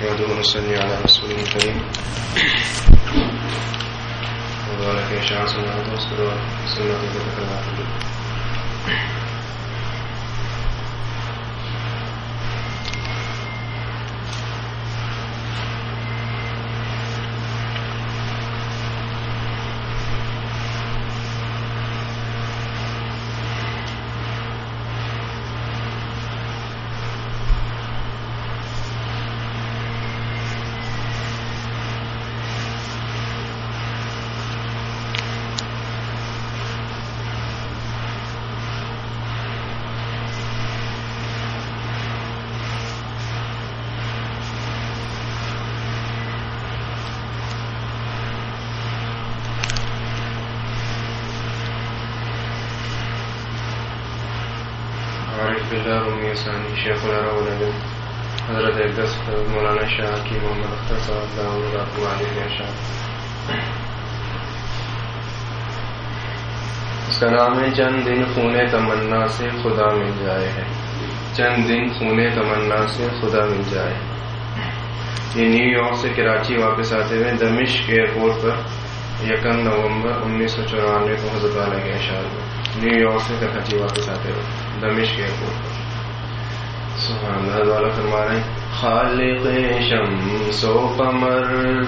نحمده ونصلي على رسوله الكريم. وبارك إن شاء الله وصلى الله وسلم عارف بالله رمی ثانی شیخ العرب العلم حضرت اقدس حضرت مولانا شاہ کی محمد اختر صاحب، داؤد ابو علی شاہ۔ اس کا نام ہے، چند دن خون تمنا سے خدا مل جائے ہے۔ چند دن خون تمنا سے خدا مل جائے یہ نیو یارک سے کراچی واپس آتے ہوئے دمشق ایئرپورٹ پر یکم نومبر انیس سو چورانوے کو حضرت والا کے اشار میں نیو یارک سے کراچی واپس آتے ہوئے۔ دمشق ایئرپورٹ پر۔ سبحان اللہ والا فرما رہے ہیں۔ خالق شمس و قمر،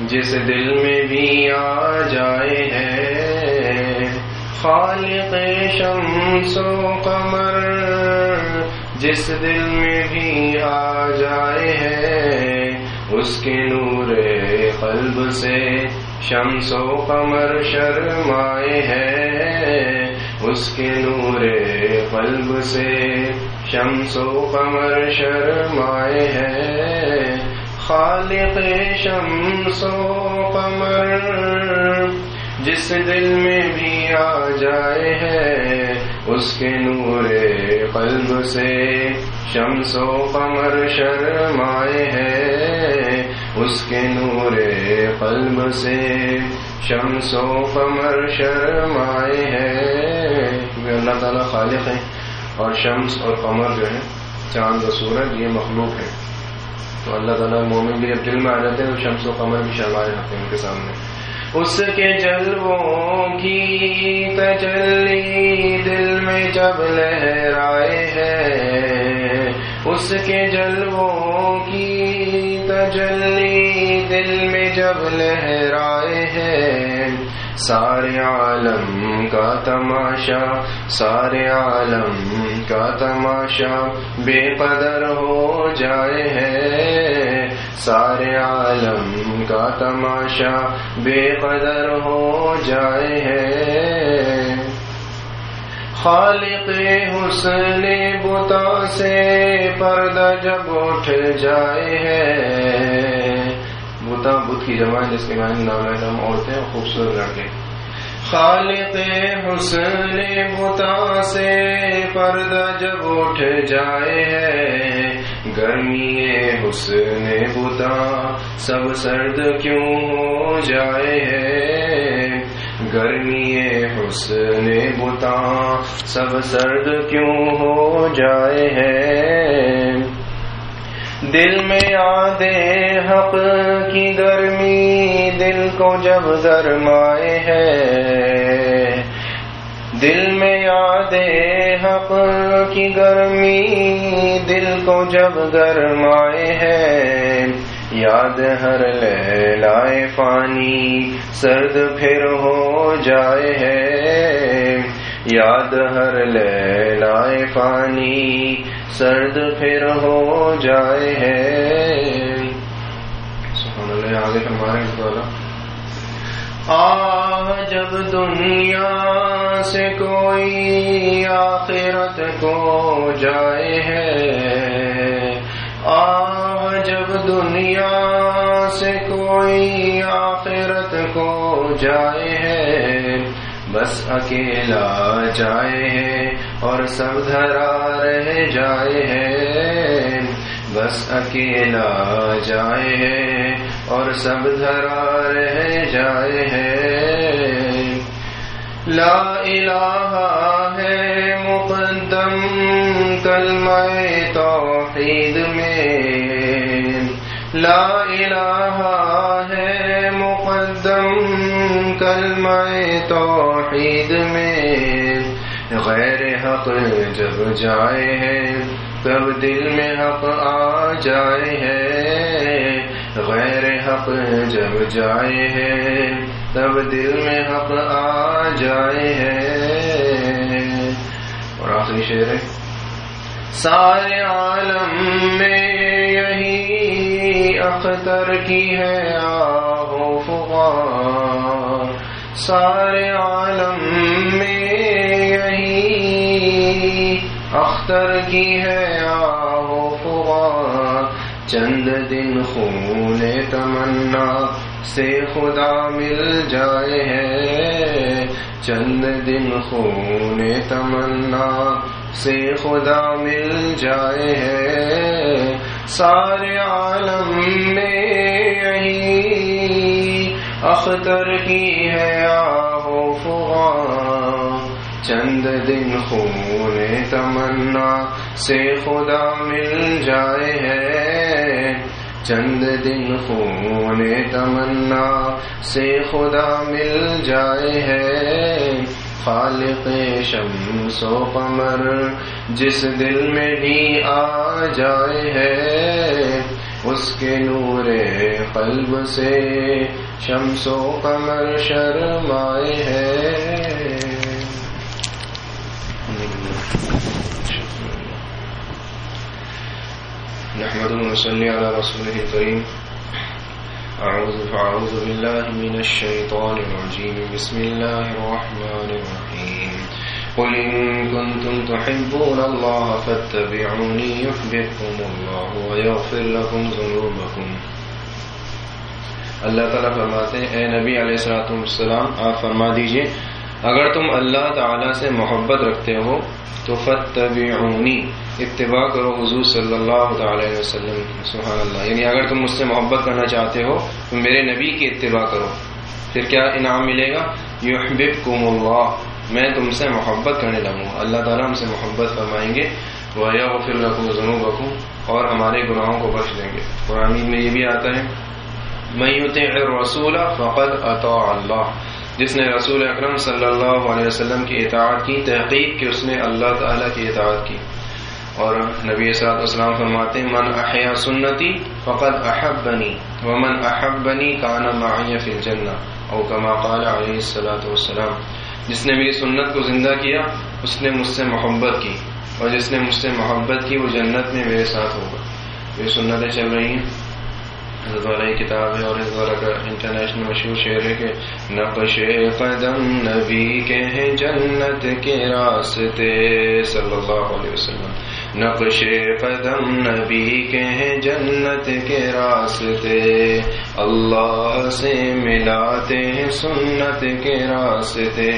جس دل میں بھی آ جائے ہے۔ خالق شمس و قمر، جس دل میں بھی آ جائے ہے۔ اس کے نور قلب سے شمس و قمر شرمائے ہے۔ اس کے نور قلب سے شمس و قمر شرمائے ہے خالق شمس و قمر جس دل میں بھی آ جائے ہے اس کے نور قلب سے شمس و قمر شرمائے ہے اس کے نور قلب سے شمس و قمر شرمائے ہے کیونکہ اللہ تعالیٰ خالق ہیں اور شمس اور قمر جو ہے چاند و سورج، یہ مخلوق ہے تو اللہ تعالیٰ مومن بھی جب دل میں آ جاتے ہیں، تو شمس و قمر بھی شرمائے جاتے ہیں ان کے سامنے۔ اس کے جلووں کی تجلی دل میں جب لہرائے ہے، اس کے جلووں کی تجلی دل میں جب لہرائے ہے سارے عالم کا تماشا، سارے عالم کا تماشا، بے قدر ہو جائے ہے۔ سارے عالم کا تماشا، بے قدر ہو جائے ہے۔ خالق حسن بتا سے پردہ جب اٹھ جائے ہے۔ بتا بت کی جمع جس کے معنی نام ہے عورتیں اور خوبصورت لڑکے۔ خالق حسن بتا سے پردہ جب اٹھ جائے گرمی حسن بتا سب سرد کیوں ہو جائے گرمی حسن بتا سب سرد کیوں ہو جائے ہے؟ دل میں آدے حق کی گرمی، دل کو جب گرمائے ہے۔ دل میں آدے حق کی گرمی، دل کو جب گرمائے ہے۔ یاد ہر لہلائے پانی سرد پھر ہو جائے ہے۔ یاد ہر لہلائے پانی سرد پھر ہو جائے ہے۔ سبحان اللہ، آگے فرمائے والا۔ آ جب دنیا سے کوئی آخرت کو جائے ہے۔ آ جب دنیا سے کوئی آخرت کو جائے ہے۔ بس اکیلا جائے ہے اور سب دھرا رہ جائے ہے بس اکیلا جائے ہے اور سب دھرا رہ جائے ہے لا الہ ہے مقدم کلمہ توحید میں۔ لا الہ کلمہ توحید میں غیر حق جب جائے ہے تب دل میں حق آ جائے ہے غیر حق جب جائے ہے تب دل میں حق آ جائے ہے اور آخری شعر ہے۔ سارے عالم میں یہی اختر کی ہے آہو فغا سارے عالم میں یہی اختر کی ہے آہو فغا۔ چند دن خون تمنا سے خدا مل جائے ہے۔ چند دن خون تمنا سے خدا مل جائے ہے۔ سارے عالم میں یہی اختر کی ہے آہو فغا چند دن خون تمنا سے خدا مل جائے ہے۔ چند دن خون تمنا سے خدا مل جائے ہے۔ خالق شمس و قمر جس دل میں بھی آ جائے ہے۔ اس کے نور قلب سے شمس و قمر شرمائے ہے نحمد ونصلي على رسوله الكريم أعوذ فأعوذ بالله من الشيطان الرجيم بسم الله الرحمن الرحيم قل إن كنتم تحبون الله فاتبعوني يحببكم الله ويغفر لكم ذنوبكم۔ اللہ تعالیٰ فرماتے ہیں، اے نبی علیہ السلاۃ والسلام، آپ فرما دیجیے، اگر تم اللہ تعالیٰ سے محبت رکھتے ہو تو فتبعونی اتباع کرو حضور صلی اللہ تعالی وسلم، سبحان اللہ۔ یعنی اگر تم مجھ سے محبت کرنا چاہتے ہو تو میرے نبی کی اتباع کرو۔ پھر کیا انعام ملے گا؟ یحببکم اللہ میں تم سے محبت کرنے لگوں۔ اللہ تعالیٰ ہم سے محبت فرمائیں گے۔ وَيَغْفِرْ لَكُمْ ذُنُوبَكُمْ اور ہمارے گناہوں کو بخش دیں گے۔ قرآن میں یہ بھی آتا ہے میں يُطِعِ الرَّسُولَ فَقَدْ أَطَاعَ جس نے رسول اکرم صلی اللہ علیہ وسلم کی اطاعت کی، تحقیق کہ اس نے اللہ تعالیٰ کی اطاعت کی۔ اور نبی صلاحت اسلام فرماتے ہیں، من احیا سنتی فقط احب بنی ومن احب بنی کانا معیہ فی الجنہ۔ او کما قال علیہ السلاۃ والسلام۔ جس نے میری سنت کو زندہ کیا، اس نے مجھ سے محبت کی، اور جس نے مجھ سے محبت کی، وہ جنت میں میرے ساتھ ہوگا۔ یہ سنتیں چل رہی ہیں۔ حضرت والا یہ کتاب ہے اور اس والا کا انٹرنیشنل مشہور شعر ہے کہ نقش قدم نبی کے ہیں جنت کے راستے، صلی اللہ علیہ وسلم۔ نقش قدم نبی کے ہیں جنت کے راستے۔ اللہ سے ملاتے ہیں سنت کے راستے۔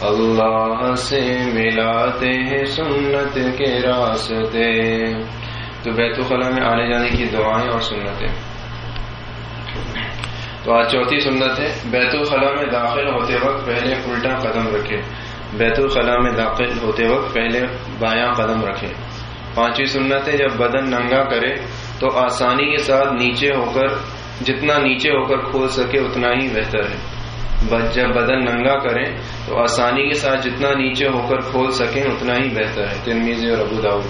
اللہ سے ملاتے ہیں سنت کے راستے۔ تو بیت الخلاء میں آنے جانے کی دعائیں اور سنتیں۔ تو آج چوتھی سنت ہے، بیت الخلاء میں داخل ہوتے وقت پہلے الٹا قدم رکھے بیت الخلاء میں داخل ہوتے وقت پہلے بایاں قدم رکھے پانچویں سنت ہے جب بدن ننگا کرے تو آسانی کے ساتھ نیچے ہو کر، جتنا نیچے ہو کر کھول سکے، اتنا ہی بہتر ہے۔ جب بدن ننگا کریں تو آسانی کے ساتھ جتنا نیچے ہو کر کھول سکیں اتنا ہی بہتر ہے۔ تنمیز اور ابو داؤد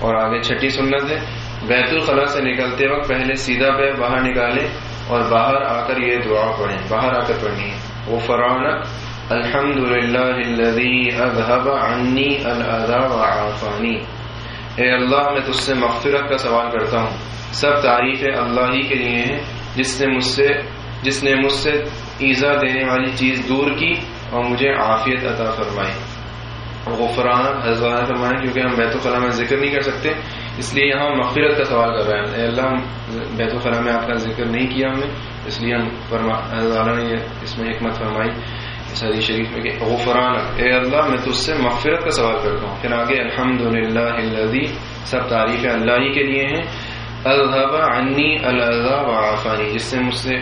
اور آگے چھٹی سنت ہے۔ بیت الخلاء سے نکلتے وقت پہلے سیدھا پہ باہر نکالے اور باہر آ کر یہ دعا پڑھیں۔ باہر آ کر پڑھنی ہے۔ وہ فران الحمد للہ اذهب عني الاذى وعافاني اے اللہ، میں تجھ سے مغفرت کا سوال کرتا ہوں۔ سب تعریفیں اللہ ہی کے لیے ہیں، جس نے مجھ سے، جس نے مجھ سے ایزا دینے والی چیز دور کی اور مجھے عافیت عطا فرمائی۔ غفران حضرات فرمائے کیونکہ ہم بیت الخلاء میں ذکر نہیں کر سکتے، اس لیے یہاں مغفرت کا سوال کر رہے ہیں۔ اے اللہ، بیت الخلاء میں آپ کا ذکر نہیں کیا ہم نے، اس لیے ہم فرما نے اس میں حکمت فرمائی۔ حدیث شریف میں کہ غفران، اے اللہ، میں تجھ سے مغفرت کا سوال کرتا ہوں۔ پھر آگے الحمد للہ سب تعریفیں اللہ ہی کے لیے ہیں۔ الحب عنی الضا وعافانی جس سے مجھ سے،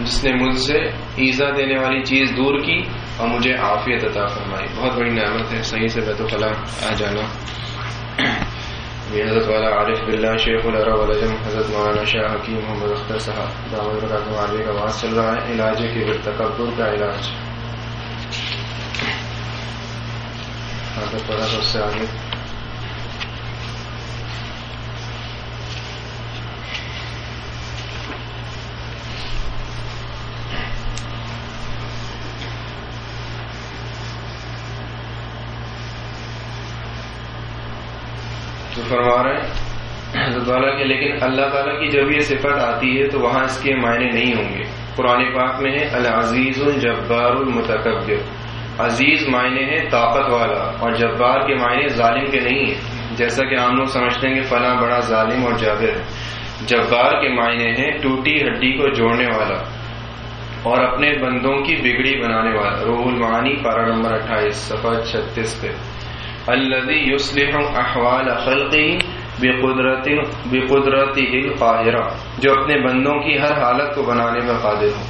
جس نے مجھ سے ایزا دینے والی چیز دور کی اور مجھے عافیت عطا فرمائی۔ بہت بڑی نعمت ہے، صحیح سے بیت الخلاء آ جانا۔ حضرت والا عارف بلّہ شیخ العرب الجم حضرت مولانا شاہ حکیم محمد اختر صاحب، دعوت کا آواز چل رہا ہے۔ علاج کے تکبر کا علاج۔ پڑھا تو اس سے آگے۔ تو فرما رہے ہیں، حضرت والا کے، لیکن اللہ تعالیٰ کی جب یہ صفت آتی ہے تو وہاں اس کے معنی نہیں ہوں گے۔ قرآن پاک میں ہے، العزیز الجبار المتکبر۔ عزیز معنی ہے طاقت والا اور جبار کے معنی ظالم کے نہیں ہیں۔ جیسا کہ عام لوگ سمجھتے ہیں کہ فلاں بڑا ظالم اور جابر ہے۔ جبار کے معنی ہیں ٹوٹی ہڈی کو جوڑنے والا اور اپنے بندوں کی بگڑی بنانے والا۔ روح المعانی پارا نمبر اٹھائیس، صفحہ چھتیس پہ۔ الذي يصلح احوال خلقه بقدرت بقدرت القاهرہ جو اپنے بندوں کی ہر حالت کو بنانے میں قادر ہو۔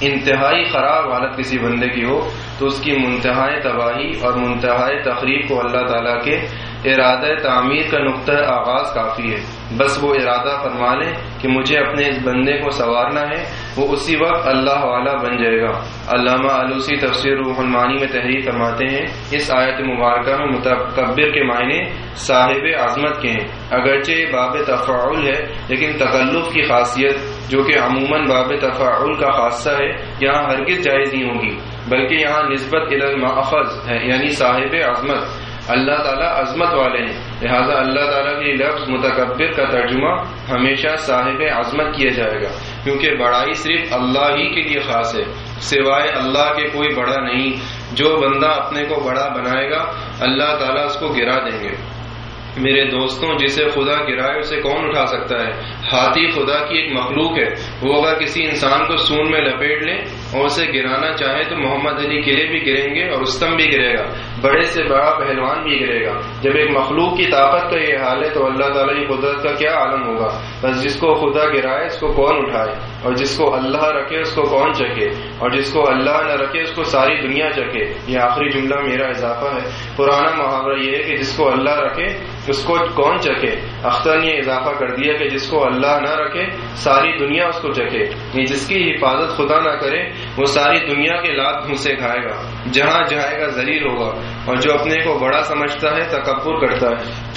انتہائی خراب حالت کسی بندے کی ہو تو اس کی منتہائی تباہی اور منتہائی تقریب کو اللہ تعالیٰ کے ارادہ تعمیر کا نقطہ آغاز کافی ہے۔ بس وہ ارادہ فرما لے کہ مجھے اپنے اس بندے کو سنوارنا ہے، وہ اسی وقت اللہ والا بن جائے گا۔ علامہ علوسی تفسیر روح المانی میں تحریر فرماتے ہیں، اس آیت مبارکہ میں متکبر کے معنی صاحب عظمت کے ہیں۔ اگرچہ باب تفاعل ہے، لیکن تکلف کی خاصیت، جو کہ عموماً باب تفاعل کا خاصہ ہے، یہاں ہرگز جائز نہیں ہوگی۔ بلکہ یہاں نسبت الماخذ ہے یعنی صاحب عظمت۔ اللہ تعالیٰ عظمت والے ہیں۔ لہٰذا اللہ تعالیٰ کی لفظ متکبر کا ترجمہ ہمیشہ صاحب عظمت کیا جائے گا۔ کیونکہ بڑائی صرف اللہ ہی کے لیے خاص ہے، سوائے اللہ کے کوئی بڑا نہیں۔ جو بندہ اپنے کو بڑا بنائے گا، اللہ تعالیٰ اس کو گرا دیں گے۔ میرے دوستوں، جسے خدا گرائے اسے کون اٹھا سکتا ہے؟ ہاتھی خدا کی ایک مخلوق ہے۔ وہ اگر کسی انسان کو سون میں لپیٹ لے اور اسے گرانا چاہے تو محمد علی قلعے بھی گریں گے اور استم بھی گرے گا۔ بڑے سے بڑا پہلوان بھی گرے گا۔ جب ایک مخلوق کی طاقت کا یہ حال ہے تو اللہ تعالیٰ کی قدرت کا کیا عالم ہوگا؟ بس جس کو خدا گرائے اس کو کون اٹھائے؟ اور جس کو اللہ رکھے اس کو کون چکے اور جس کو اللہ نہ رکھے اس کو ساری دنیا چکے یہ آخری جملہ میرا اضافہ ہے۔ پرانا محاورہ یہ ہے کہ جس کو اللہ رکھے اس کو کون چکے اختر نے اضافہ کر دیا کہ جس کو اللہ نہ رکھے ساری دنیا اس کو چکے یہ یعنی جس کی حفاظت خدا نہ کرے وہ ساری دنیا کے لات گھوسے کھائے گا۔ جہاں جائے گا ذلیل ہوگا۔ اور جو اپنے کو بڑا سمجھتا ہے تکبر کرتا ہے۔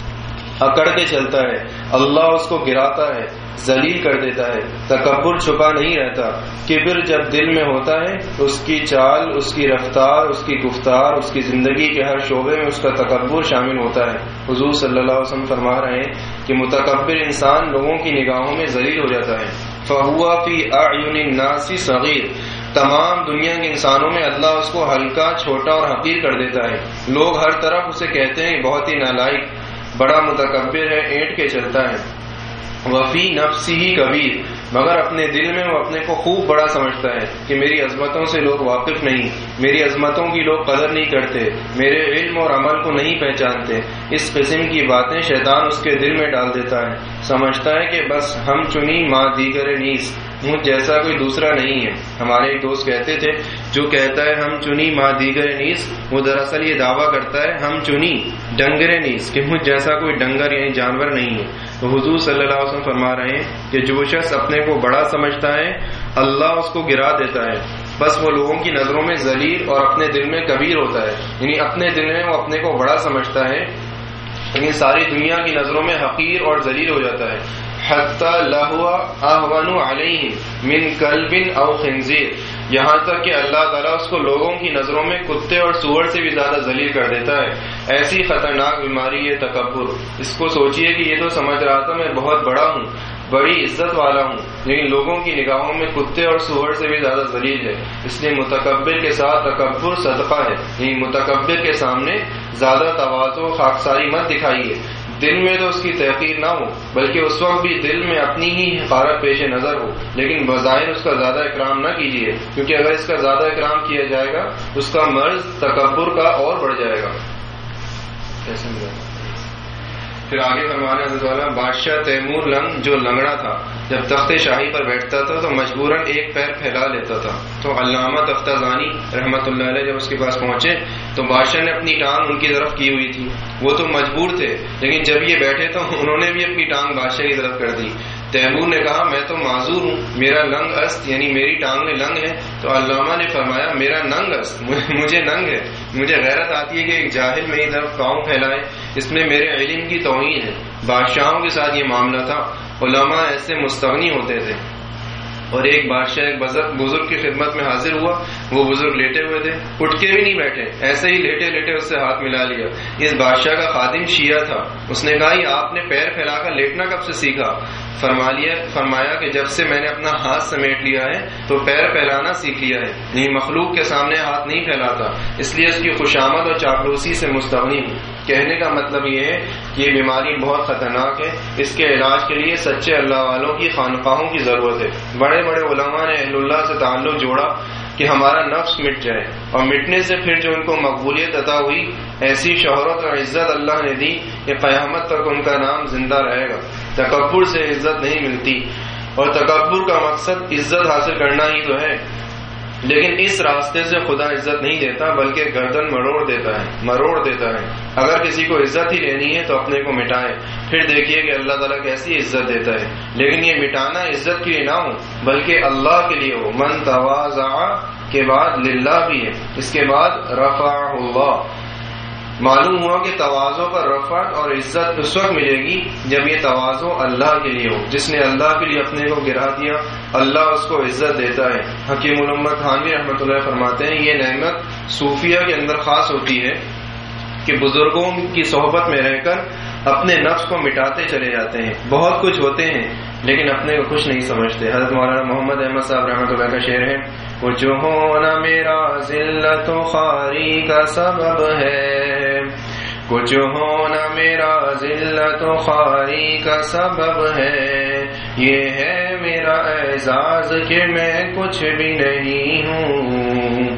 اکڑ کے چلتا ہے، اللہ اس کو گراتا ہے، ذلیل کر دیتا ہے، تکبر چھپا نہیں رہتا۔ کبر جب دل میں ہوتا ہے، اس کی چال، اس کی رفتار، اس کی گفتار، اس کی زندگی کے ہر شعبے میں اس کا تکبر شامل ہوتا ہے۔ حضور صلی اللہ علیہ وسلم فرما رہے ہیں کہ متکبر انسان لوگوں کی نگاہوں میں ذلیل ہو جاتا ہے۔ فہوا فی اعین الناس صغیر۔ تمام دنیا کے انسانوں میں اللہ اس کو ہلکا، چھوٹا اور حقیر کر دیتا ہے۔ لوگ ہر طرف اسے کہتے ہیں، بہت ہی نالائق۔ بڑا متکبر ہے، اینٹ کے چلتا ہے۔ وفی نفسی ہی کبیر۔ مگر اپنے دل میں وہ اپنے کو خوب بڑا سمجھتا ہے کہ میری عظمتوں سے لوگ واقف نہیں۔ میری عظمتوں کی لوگ قدر نہیں کرتے۔ میرے علم اور عمل کو نہیں پہچانتے۔ اس قسم کی باتیں شیطان اس کے دل میں ڈال دیتا ہے۔ سمجھتا ہے کہ بس ہم چنی ماں دیگر نیس مجھ جیسا کوئی دوسرا نہیں ہے۔ ہمارے ایک دوست کہتے تھے، جو کہتا ہے، ہم چنی ماں دیگر نیس، وہ دراصل یہ دعویٰ کرتا ہے، ہم چنی ڈنگر نیس، کہ مجھ جیسا کوئی ڈنگر یعنی جانور نہیں ہے۔ تو حضور صلی اللہ علیہ وسلم فرما رہے ہیں کہ جو شخص اپنے کو بڑا سمجھتا ہے، اللہ اس کو گرا دیتا ہے۔ بس وہ لوگوں کی نظروں میں ذلیل اور اپنے دل میں کبیر ہوتا ہے۔ یعنی اپنے دل میں وہ اپنے کو بڑا سمجھتا ہے۔ لیکن ساری دنیا کی نظروں میں حقیر اور ذلیل ہو جاتا ہے۔ من او خنزیر یہاں تک کہ اللہ تعالیٰ اس کو لوگوں کی نظروں میں کتے اور سور سے بھی زیادہ ذلیل کر دیتا ہے۔ ایسی خطرناک بیماری ہے تکبر۔ اس کو سوچئے کہ یہ تو سمجھ رہا تھا میں بہت بڑا ہوں، بڑی عزت والا ہوں، لیکن لوگوں کی نگاہوں میں کتے اور سور سے بھی زیادہ ذلیل ہے۔ اس لیے متکبر کے ساتھ تکبر، صدقہ ہے۔ یعنی متکبر کے سامنے زیادہ توازو خاکساری مت دکھائیے۔ دل میں تو اس کی تحقیر نہ ہو، بلکہ اس وقت بھی دل میں اپنی ہی حفاظت پیش نظر ہو۔ لیکن بظاہر اس کا زیادہ اکرام نہ کیجیے کیونکہ اگر اس کا زیادہ اکرام کیا جائے گا، اس کا مرض تکبر کا اور بڑھ جائے گا۔ کیسے پھر آگے فرمانے والا بادشاہ تیمور لنگ جو لنگڑا تھا، جب تخت شاہی پر بیٹھتا تھا تو مجبوراً ایک پیر پھیلا لیتا تھا۔ تو علامہ تختہ زانی رحمت اللہ علیہ جب اس کے پاس پہنچے، تو بادشاہ نے اپنی ٹانگ ان کی طرف کی ہوئی تھی۔ وہ تو مجبور تھے، لیکن جب یہ بیٹھے تو انہوں نے بھی اپنی ٹانگ بادشاہ کی طرف کر دی۔ تیمور نے کہا، میں تو معذور ہوں. میرا لنگ است یعنی میری ٹانگ میں لنگ ہے. تو علامہ نے فرمایا، میرا ننگ است، مجھے ننگ ہے. مجھے غیرت آتی ہے کہ ایک جاہل میری طرف پاؤں پھیلائے. اس میں میرے علم کی توہین ہے. بادشاہوں کے ساتھ یہ معاملہ تھا. علماء ایسے مستغنی ہوتے تھے. اور ایک بادشاہ، ایک بزرگ کی خدمت میں حاضر ہوا، وہ بزرگ لیٹے ہوئے تھے، اٹھ کے بھی نہیں بیٹھے، ایسے ہی لیٹے لیٹے اس سے ہاتھ ملا لیا۔ اس بادشاہ کا خادم شیعہ تھا۔ اس نے کہا، یہ آپ نے پیر پھیلا کر لیٹنا کب سے سیکھا؟ فرمایا کہ جب سے میں نے اپنا ہاتھ سمیٹ لیا ہے، تو پیر پھیلانا سیکھ لیا ہے۔ نہیں مخلوق کے سامنے ہاتھ نہیں پھیلاتا، اس لیے اس کی خوشامد اور چاپلوسی سے مستغنی ہوں۔ کہنے کا مطلب یہ ہے کہ یہ بیماری بہت خطرناک ہے۔ اس کے علاج کے لیے سچے اللہ والوں کی خانقاہوں کی ضرورت ہے۔ بڑے بڑے علماء نے اہل اللہ سے تعلق جوڑا کہ ہمارا نفس مٹ جائے۔ اور مٹنے سے پھر جو ان کو مقبولیت عطا ہوئی، ایسی شہرت اور عزت اللہ نے دی کہ قیامت تک ان کا نام زندہ رہے گا۔ تکبر سے عزت نہیں ملتی۔ اور تکبر کا مقصد عزت حاصل کرنا ہی تو ہے۔ لیکن اس راستے سے خدا عزت نہیں دیتا، بلکہ گردن مروڑ دیتا ہے، مروڑ دیتا ہے۔ اگر کسی کو عزت ہی لینی ہے تو اپنے کو مٹائے۔ پھر دیکھیے کہ اللہ تعالیٰ کیسی عزت دیتا ہے۔ لیکن یہ مٹانا عزت کے لیے نہ ہو، بلکہ اللہ کے لیے ہو۔ من تواز کے بعد للہ بھی ہے۔ اس کے بعد رفع اللہ۔ معلوم ہوا کہ توازوں پر رفعت اور عزت اس وقت ملے گی جب یہ توازو اللہ کے لیے ہو۔ جس نے اللہ کے لیے اپنے کو گرا دیا، اللہ اس کو عزت دیتا ہے۔ حکیم علمت خانوی رحمۃ اللہ فرماتے ہیں، یہ نعمت صوفیہ کے اندر خاص ہوتی ہے کہ بزرگوں کی صحبت میں رہ کر اپنے نفس کو مٹاتے چلے جاتے ہیں۔ بہت کچھ ہوتے ہیں، لیکن اپنے کو کچھ نہیں سمجھتے۔ حضرت مولانا محمد احمد صاحب رحمۃ اللہ کا شعر ہے کچھ ہونا میرا ذلت و خاری کا سبب ہے کچھ ہونا میرا ذلت و خاری کا سبب ہے۔ یہ ہے میرا اعزاز کہ میں کچھ بھی نہیں ہوں۔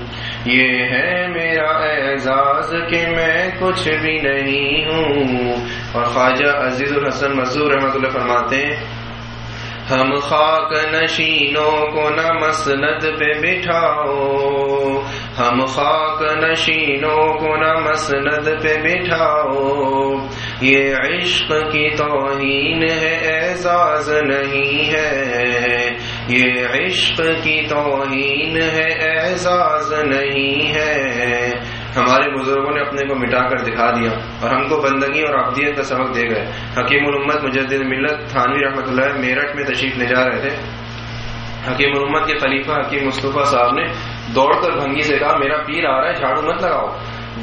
یہ ہے میرا اعزاز کہ میں کچھ بھی نہیں ہوں۔ اور خواجہ عزیز الحسن مزور رحمۃ اللہ فرماتے ہیں ہم خاک نشینوں کو نہ مسند پہ بٹھاؤ۔ ہم خاک نشینوں کو نہ مسند پہ بٹھاؤ۔ یہ عشق کی توہین ہے، اعزاز نہیں ہے۔ یہ عشق کی توہین ہے، اعزاز نہیں ہے۔ ہمارے بزرگوں نے اپنے کو مٹا کر دکھا دیا اور ہم کو بندگی اور ابدیت کا سبق دے گئے۔ حکیم الامت مجدد ملت تھانوی رحمۃ اللہ میرٹھ میں تشریف لے جا رہے تھے۔ حکیم الامت کے خلیفہ حکیم مصطفیٰ صاحب نے دوڑ کر بھنگی سے کہا، میرا پیر آ رہا ہے، جھاڑو مت لگاؤ۔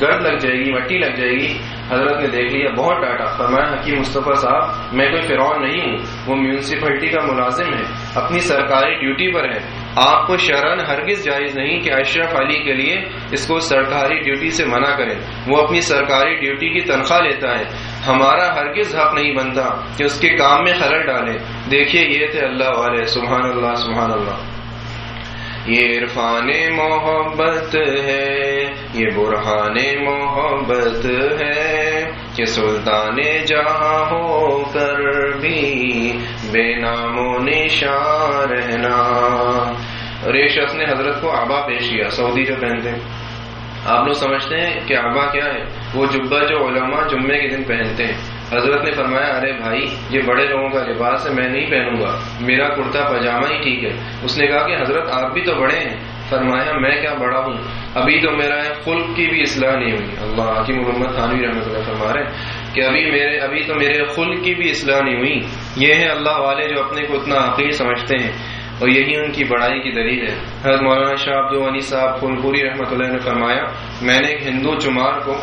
گرد لگ جائے گی، مٹی لگ جائے گی۔ حضرت نے دیکھ لیا، بہت ڈاٹا۔ فرمایا، حکیم مصطفیٰ صاحب، میں کوئی فرعون نہیں ہوں، وہ میونسپلٹی کا ملازم ہے، اپنی سرکاری ڈیوٹی پر ہے۔ آپ کو شرن ہرگز جائز نہیں کہ اشرف علی کے لیے اس کو سرکاری ڈیوٹی سے منع کرے۔ وہ اپنی سرکاری ڈیوٹی کی تنخواہ لیتا ہے۔ ہمارا ہرگز حق نہیں بنتا کہ اس کے کام میں خلل ڈالے۔ دیکھیے یہ تھے اللہ والے۔ سبحان اللہ سبحان اللہ۔ یہ عرفان محبت ہے، یہ برہان محبت ہے کہ سلطان جہاں ہو کر بھی بے نام و نشان رہنا۔ اور یہ شخص نے حضرت کو آبا پیش کیا، سعودی جو پہنتے۔ آپ لوگ سمجھتے ہیں کہ آبا کیا ہے؟ وہ جبہ جو علماء جمعے کے دن پہنتے ہیں۔ حضرت نے فرمایا، ارے بھائی، یہ بڑے لوگوں کا لباس ہے، میں نہیں پہنوں گا۔ میرا کرتا پاجامہ ہی ٹھیک ہے۔ اس نے کہا کہ حضرت، آپ بھی تو بڑے ہیں۔ فرمایا، میں کیا بڑا ہوں؟ ابھی تو میرا خلق کی بھی اصلاح نہیں ہوئی۔ اللہ کی محمد خانوی رحمۃ اللہ فرما رہے کہ ابھی میرے، ابھی تو میرے خلق کی بھی اصلاح نہیں ہوئی۔ یہ ہے اللہ والے جو اپنے کو اتنا حقیق سمجھتے ہیں۔ اور یہی ان کی بڑائی کی دلیل ہے۔ حضرت مولانا شاہ عبد صاحب پھولپوری رحمۃ اللہ نے فرمایا، میں نے ایک ہندو چمار کو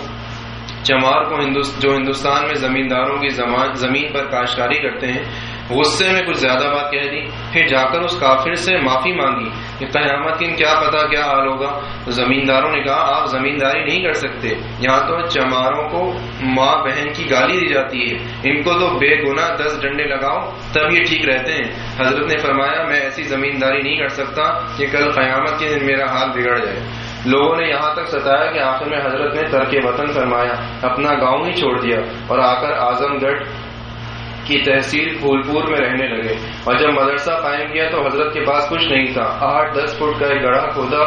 چمار کو جو ہندوستان میں زمینداروں کی زمین پر کاشتکاری کرتے ہیں، غصے میں کچھ زیادہ بات کہہ دی، پھر جا کر اس کافر سے معافی مانگی۔ کہ قیامت کی کیا پتا کیا حال ہوگا؟ زمینداروں نے کہا، آپ زمینداری نہیں کر سکتے۔ یہاں تو چماروں کو ماں بہن کی گالی دی جاتی ہے۔ ان کو تو بے گنا دس ڈنڈے لگاؤ، تب یہ ٹھیک رہتے ہیں۔ حضرت نے فرمایا، میں ایسی زمینداری نہیں کر سکتا کہ کل قیامت کے دن میرا حال بگڑ جائے۔ لوگوں نے یہاں تک ستایا کہ آخر میں حضرت نے ترک وطن فرمایا، اپنا گاؤں ہی چھوڑ دیا اور آ کر اعظم گڑھ کی تحصیل پھول پور میں رہنے لگے۔ اور جب مدرسہ قائم کیا تو حضرت کے پاس کچھ نہیں تھا۔ آٹھ دس فٹ کا ایک گڑھا کھودا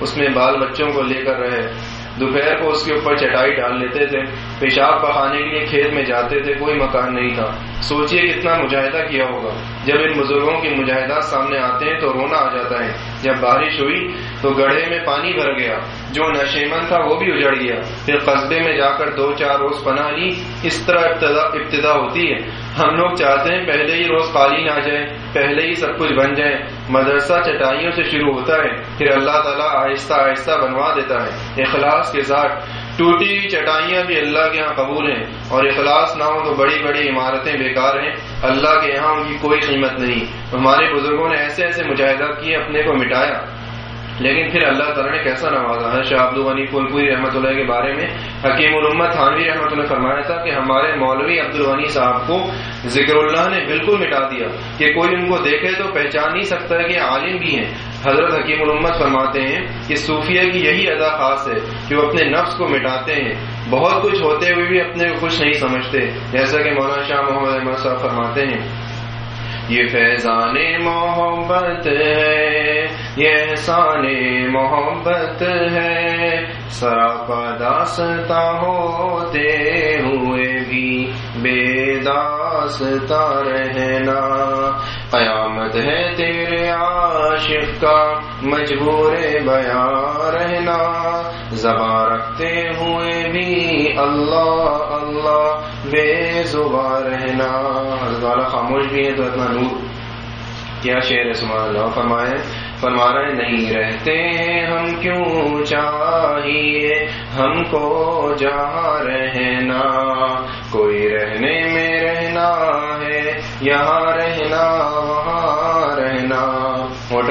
اس میں بال بچوں کو لے کر رہے۔ دوپہر کو اس کے اوپر چٹائی ڈال لیتے تھے، پیشاب پخانے کے لیے کھیت میں جاتے تھے، کوئی مکان نہیں تھا۔ سوچئے کتنا مجاہدہ کیا ہوگا۔ جب ان بزرگوں کی مجاہدات سامنے آتے ہیں تو رونا آ جاتا ہے۔ جب بارش ہوئی تو گڑھے میں پانی بھر گیا۔ جو نشیمن تھا وہ بھی اجڑ گیا۔ پھر قصبے میں جا کر دو چار روز پناہ لی، اس طرح ابتدا ابتدا ہوتی ہے۔ ہم لوگ چاہتے ہیں پہلے ہی روز قالین آ جائے، پہلے ہی سب کچھ بن جائے۔ مدرسہ چٹائیوں سے شروع ہوتا ہے، پھر اللہ تعالیٰ آہستہ آہستہ بنوا دیتا ہے۔ اخلاص کے ساتھ۔ ٹوٹی ہوئی چٹائیاں بھی اللہ کے یہاں قبول ہیں۔ اور اخلاص نہ ہو تو بڑی بڑی عمارتیں بیکار ہیں۔ اللہ کے یہاں ان کی کوئی قیمت نہیں۔ ہمارے بزرگوں نے ایسے ایسے مجاہدہ کیے، اپنے کو مٹایا۔ لیکن پھر اللہ تعالیٰ نے کیسا نوازا؟ ہے شاہ عبد الغنی پھولپوری رحمۃ اللہ کے بارے میں حکیم الامت تھانوی رحمۃ اللہ فرمایا تھا کہ ہمارے مولوی عبد الغنی صاحب کو ذکر اللہ نے بالکل مٹا دیا کہ کوئی ان کو دیکھے تو پہچان نہیں سکتا ہے کہ عالم بھی ہیں۔ حضرت حکیم الامت فرماتے ہیں کہ صوفیہ کی یہی ادا خاص ہے کہ وہ اپنے نفس کو مٹاتے ہیں۔ بہت کچھ ہوتے ہوئے بھی اپنے کو خوش نہیں سمجھتے، جیسا کہ مولانا شاہ محمد احمد صاحب فرماتے ہیں۔ یہ فیضان محبت ہے، یہ احسان محبت ہے۔ سراپا داستا ہوتے ہوئے بھی بے داستا رہنا۔ قیامت ہے تیرے عاشق کا مجبور بیاں رہنا۔ زباں رکھتے ہوئے بھی اللہ اللہ بے زباں رہنا والا خاموش بھی ہے تو اتنا نور۔ کیا شعر سمان اللہ۔ فرمائے، فرما رہے نہیں رہتے ہم کیوں چاہیے؟ ہم کو جہاں رہنا کوئی رہنے میں رہنا ہے، یہاں رہنا وہاں رہنا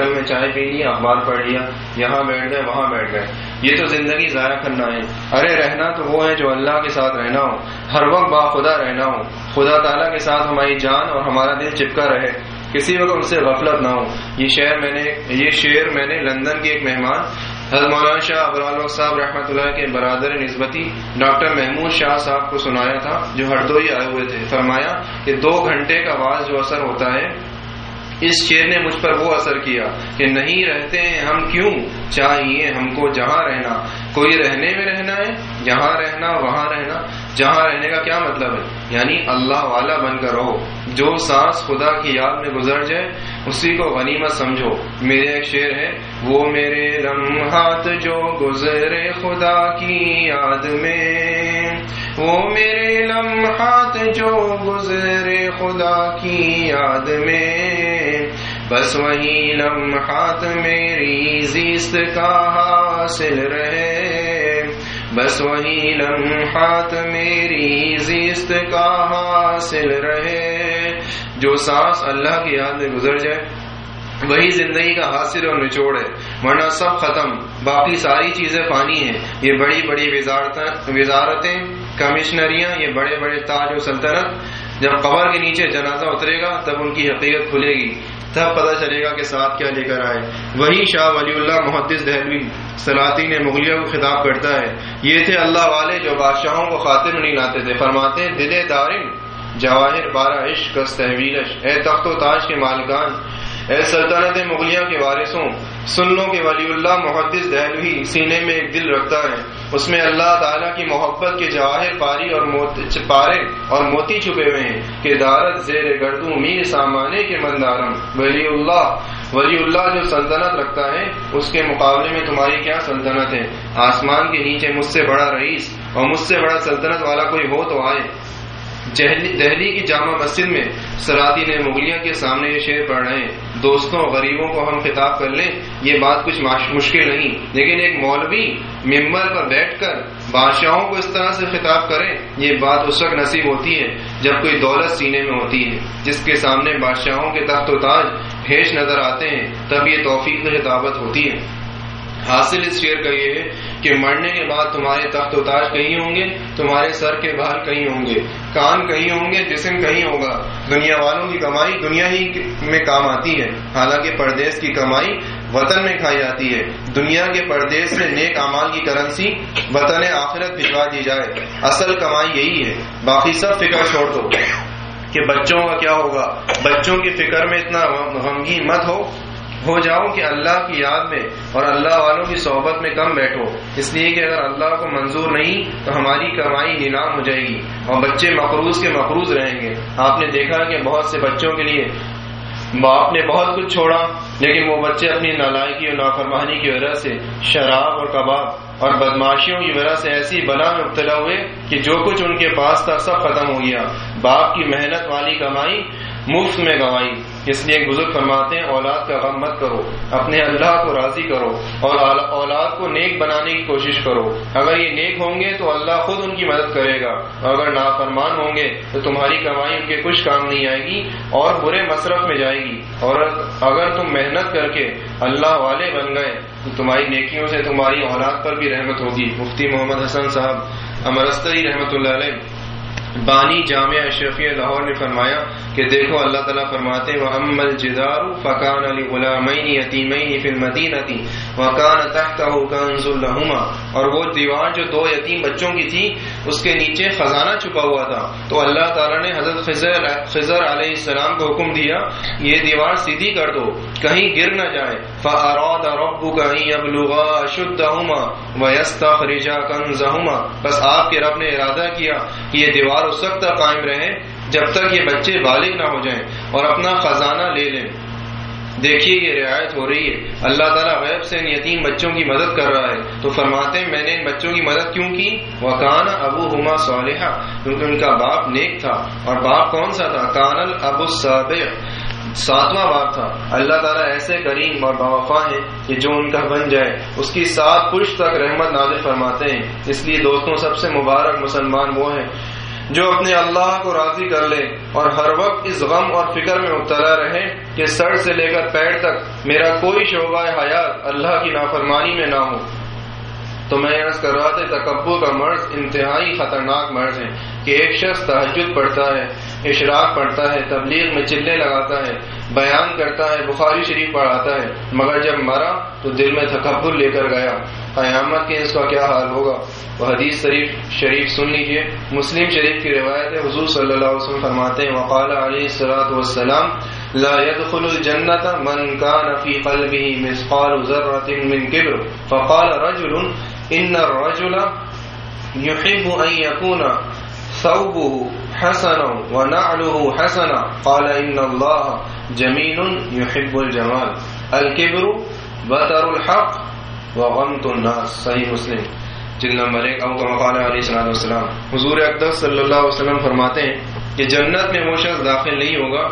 ہوٹل میں چائے پی لیا اخبار پڑھ لیا، یہاں بیٹھ گئے، وہاں بیٹھ گئے۔ یہ تو زندگی ضائع کرنا ہے۔ ارے، رہنا تو وہ ہے جو اللہ کے ساتھ رہنا ہو۔ ہر وقت با خدا رہنا ہو۔ خدا تعالیٰ کے ساتھ ہماری جان اور ہمارا دل چپکا رہے۔ کسی وقت ان سے غفلت نہ ہو۔ یہ شعر میں نے، یہ شعر میں نے لندن کی ایک مہمان، حضرت مولانا شاہ ابرال صاحب رحمۃ اللہ کے برادر نسبتی ڈاکٹر محمود شاہ صاحب کو سنایا تھا، جو ہردوئی آئے ہوئے تھے۔ فرمایا کہ دو گھنٹے کا بعض جو اثر ہوتا ہے اس شعر نے مجھ پر وہ اثر کیا کہ نہیں رہتے ہیں ہم کیوں؟ چاہیے ہم کو جہاں رہنا۔ کوئی رہنے میں رہنا ہے؟ جہاں رہنا، وہاں رہنا۔ جہاں رہنے کا کیا مطلب ہے؟ یعنی اللہ والا بن کر رہو۔ جو سانس خدا کی یاد میں گزر جائے، اسی کو غنیمت سمجھو۔ میرے ایک شعر ہے، وہ میرے لمحات جو گزرے خدا کی یاد میں۔ وہ میرے لمحات جو گزرے خدا کی یاد میں۔ بس وہی لمحات میری زیست کا حاصل رہے بس وہی لمحات میری زیست کا حاصل رہے جو سانس اللہ کی یاد میں گزر جائے وہی زندگی کا حاصل اور نچوڑ ہے ورنہ سب ختم باقی ساری چیزیں پانی ہیں یہ بڑی بڑی وزارتیں کمشنریاں یہ بڑے بڑے تاج و سلطنت جب قبر کے نیچے جنازہ اترے گا تب ان کی حقیقت کھلے گی تب پتہ چلے گا کہ ساتھ کیا لے کر آئے۔ وہی شاہ ولی اللہ محدث دہلوی سلاطین مغلیہ کو خطاب کرتا ہے۔ یہ تھے اللہ والے جو بادشاہوں کو خاطر نہیں لاتے تھے۔ فرماتے دل دارن جواہر، بارہ عشق تحویلش۔ اے تخت و تاج کے مالکان، اے سلطنت مغلیہ کے وارثوں سن لو کہ ولی اللہ محدث دہلوی سینے میں ایک دل رکھتا ہے۔ اس میں اللہ تعالیٰ کی محبت کے جواہر پاری اور پارے اور موتی چھپے ہوئے ہیں کہ دارت زیر گردوں میر سامانے کے مندارم۔ ولی اللہ ولی اللہ جو سلطنت رکھتا ہے، اس کے مقابلے میں تمہاری کیا سلطنت ہے؟ آسمان کے نیچے مجھ سے بڑا رئیس اور مجھ سے بڑا سلطنت والا کوئی ہو تو آئے۔ دہلی کی جامع مسجد میں سراتی نے مغلیہ کے سامنے یہ شعر پڑھ رہے ہیں، دوستوں، غریبوں کو ہم خطاب کر لیں، یہ بات کچھ مشکل نہیں، لیکن ایک مولوی ممبر پر بیٹھ کر بادشاہوں کو اس طرح سے خطاب کرے یہ بات اس وقت نصیب ہوتی ہے جب کوئی دولت سینے میں ہوتی ہے، جس کے سامنے بادشاہوں کے تخت و تاج بھیش نظر آتے ہیں، تب یہ توفیق خطابت ہوتی ہے۔ حاصل اس شعر کا یہ ہے کہ مرنے کے بعد تمہارے تخت و تاج کہیں ہوں گے، تمہارے سر کے بال کہیں ہوں گے، کان کہیں ہوں گے، جسم کہیں ہوگا۔ دنیا والوں کی کمائی دنیا ہی میں کام آتی ہے، حالانکہ پردیس کی کمائی وطن میں کھائی جاتی ہے۔ دنیا کے پردیس سے نیک امال کی کرنسی وطن آخرت بھجوا دی جائے۔ اصل کمائی یہی ہے۔ باقی سب فکر چھوڑ دو کہ بچوں کا کیا ہوگا؟ بچوں کی فکر میں اتنا غمگین مت ہو۔ ہو جاؤ کہ اللہ کی یاد میں اور اللہ والوں کی صحبت میں کم بیٹھو۔ اس لیے کہ اگر اللہ کو منظور نہیں تو ہماری کمائی نیلام ہو جائے گی اور بچے مقروض کے مقروض رہیں گے۔ آپ نے دیکھا کہ بہت سے بچوں کے لیے باپ نے بہت کچھ چھوڑا، لیکن وہ بچے اپنی نالائکی اور نافرمانی کی وجہ سے شراب اور کباب اور بدماشیوں کی وجہ سے ایسی بلا میں مبتلا ہوئے کہ جو کچھ ان کے پاس تھا سب ختم ہو گیا۔ باپ کی محنت والی کمائی مفت میں گوائی اس لیے بزرگ فرماتے ہیں، اولاد کا غم مت کرو، اپنے اللہ کو راضی کرو اور اولاد کو نیک بنانے کی کوشش کرو۔ اگر یہ نیک ہوں گے تو اللہ خود ان کی مدد کرے گا، اور اگر نافرمان ہوں گے تو تمہاری کمائی ان کے کچھ کام نہیں آئے گی اور برے مصرف میں جائے گی۔ اور اگر تم محنت کر کے اللہ والے بن گئے، تو تمہاری نیکیوں سے تمہاری اولاد پر بھی رحمت ہوگی۔ مفتی محمد حسن صاحب، امرستری رحمت اللہ علیہ۔ بانی جامع اشرفی لاہور نے فرمایا کہ دیکھو اللہ تعالیٰ فرماتے وہ امل جدار فقان علی غلامین یتیمین فی المدینتی وکان تحت کنز الحما اور وہ دیوار جو دو یتیم بچوں کی تھی، اس کے نیچے خزانہ چھپا ہوا تھا۔ تو اللہ تعالیٰ نے حضرت خضر خضر علیہ السلام کو حکم دیا، یہ دیوار سیدھی کر دو، کہیں گر نہ جائے۔ فاراد ربک ان یبلغا اشدہما ویستخرجا کنزہما بس آپ کے رب نے ارادہ کیا کہ یہ دیوار اور اس وقت تک قائم رہیں جب تک یہ بچے بالغ نہ ہو جائیں اور اپنا خزانہ لے لیں۔ دیکھیے یہ رعایت ہو رہی ہے۔ اللہ تعالیٰ غیب سے ان یتیم بچوں کی مدد کر رہا ہے۔ تو فرماتے ہیں، میں نے ان بچوں کی مدد کیوں کی؟ وہ کان ابو ہما صالحہ کیونکہ ان کا باپ نیک تھا۔ اور باپ کون سا تھا؟ کانل ابو صابع ساتواں باپ تھا۔ اللہ تعالیٰ ایسے کریم اور باوفا ہے کہ جو ان کا بن جائے۔ اس کی سات پش تک رحمت نازل فرماتے ہیں۔ اس لیے دوستوں، سب سے مبارک مسلمان وہ ہیں۔ جو اپنے اللہ کو راضی کر لے اور ہر وقت اس غم اور فکر میں مبتلا رہے کہ سر سے لے کر پیر تک میرا کوئی شعبہ حیات اللہ کی نافرمانی میں نہ ہو۔ تو میں عرض کر رہا تھا، تکبر کا مرض انتہائی خطرناک مرض ہے کہ ایک شخص تحجد پڑھتا ہے، اشراق پڑھتا ہے، تبلیغ میں چلے لگاتا ہے، بیان کرتا ہے، بخاری شریف پڑھاتا ہے، مگر جب مرا تو دل میں تکبر لے کر گیا۔ قیامت کے اس کا کیا حال ہوگا؟ وہ حدیث شریف شریف سن لیجیے۔ مسلم شریف کی روایت ہے، حضور صلی اللہ علیہ وسلم فرماتے ہیں، وقال علیہ الصلوۃ والسلام، لا يدخل الجنة من كان في قلبه مثقال ذرة من كبر فقال رجل، ان الرجل يحب ان يكون ثوبه حسنا ونعله حسنا. قال، ان الله جميل يحب الجمال. الكبر بطر الحق وغمت الناس. صحیح مسلم. جل نمبر ایک او کما قال علیہ الصلوۃ والسلام. حضور اقدس صلی اللہ علیہ وسلم فرماتے ہیں کہ جنت میں وہ شخص داخل نہیں ہوگا،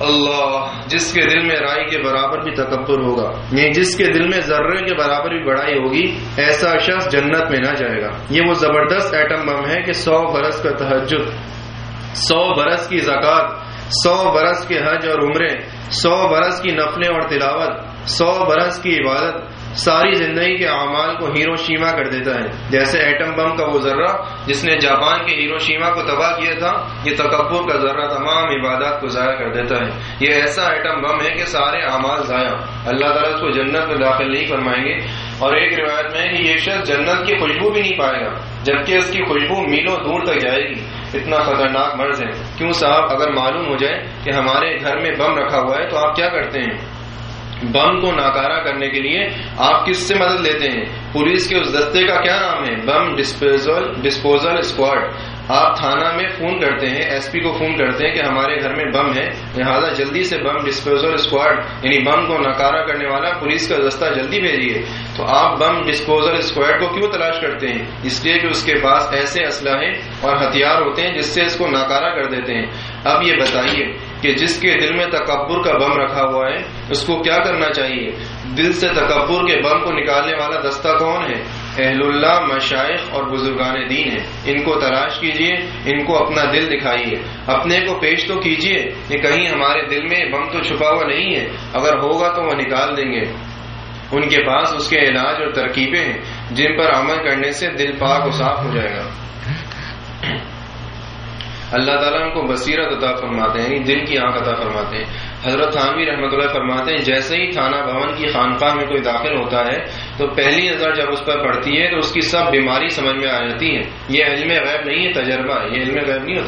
اللہ جس کے دل میں رائی کے برابر بھی تکبر ہوگا یعنی جس کے دل میں ذرے کے برابر بھی بڑائی ہوگی، ایسا شخص جنت میں نہ جائے گا۔ یہ وہ زبردست ایٹم بم ہے کہ سو برس کا تحجد سو برس کی زکات سو برس کے حج اور عمرے، سو برس کی نفلیں اور تلاوت، سو برس کی عبادت ساری زندگی کے اعمال کو ہیرو شیما کر دیتا ہے۔ جیسے ایٹم بم کا وہ ذرہ جس نے جاپان کے ہیرو شیما کو تباہ کیا تھا، یہ تکبر کا ذرہ تمام عبادات کو ضائع کر دیتا ہے۔ یہ ایسا ایٹم بم ہے کہ سارے اعمال ضائع۔ اللہ تعالیٰ اس کو جنت میں داخل نہیں فرمائیں گے۔ اور ایک روایت میں کہ یہ شخص جنت کی خوشبو بھی نہیں پائے گا، جبکہ اس کی خوشبو میلوں دور تک جائے گی۔ اتنا خطرناک مرض ہے۔ کیوں صاحب؟ اگر معلوم ہو جائے کہ ہمارے گھر میں بم رکھا ہوا ہے تو آپ کیا کرتے ہیں؟ بم کو ناکارا کرنے کے لیے آپ کس سے مدد لیتے ہیں؟ پولیس کے اس دستے کا کیا نام ہے؟ بم ڈسپوزل ڈسپوزل اسکواڈ آپ تھانہ میں فون کرتے ہیں، ایس پی کو فون کرتے ہیں کہ ہمارے گھر میں بم ہے۔ لہٰذا جلدی سے بم ڈسپوزل اسکواڈ یعنی بم کو ناکارا کرنے والا پولیس کا دستہ جلدی بھیجیے۔ تو آپ بم ڈسپوزل اسکواڈ کو کیوں تلاش کرتے ہیں؟ اس لیے کہ اس کے پاس ایسے اسلحے اور ہتھیار ہوتے ہیں جس سے اس کو ناکارا کر دیتے ہیں۔ اب یہ بتائیے کہ جس کے دل میں تکبر کا بم رکھا ہوا ہے، اس کو کیا کرنا چاہیے؟ دل سے تکبر کے بم کو نکالنے والا دستہ کون ہے؟ اہل اللہ مشائق اور بزرگان دین ہیں۔ ان کو تلاش کیجیے، ان کو اپنا دل دکھائیے۔ اپنے کو پیش تو کیجیے کہ کہیں ہمارے دل میں بم تو چھپا ہوا نہیں ہے۔ اگر ہوگا تو وہ نکال دیں گے۔ ان کے پاس اس کے علاج اور ترکیبیں ہیں، جن پر عمل کرنے سے دل پاک و صاف ہو جائے گا۔ اللہ تعالیٰ ان کو بصیرت عطا فرماتے ہیں یعنی دل کی آنکھ عطا فرماتے ہیں۔ حضرت تھانوی رحمۃ اللہ فرماتے ہیں، جیسے ہی تھانہ بھون کی خانقاہ میں کوئی داخل ہوتا ہے، تو پہلی نظر جب اس پر پڑتی ہے، تو اس کی سب بیماری سمجھ میں آ جاتی ہے یہ علم غیب نہیں ہے، تجربہ یہ علم غیب نہیں ہوتا۔